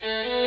Mm-hmm.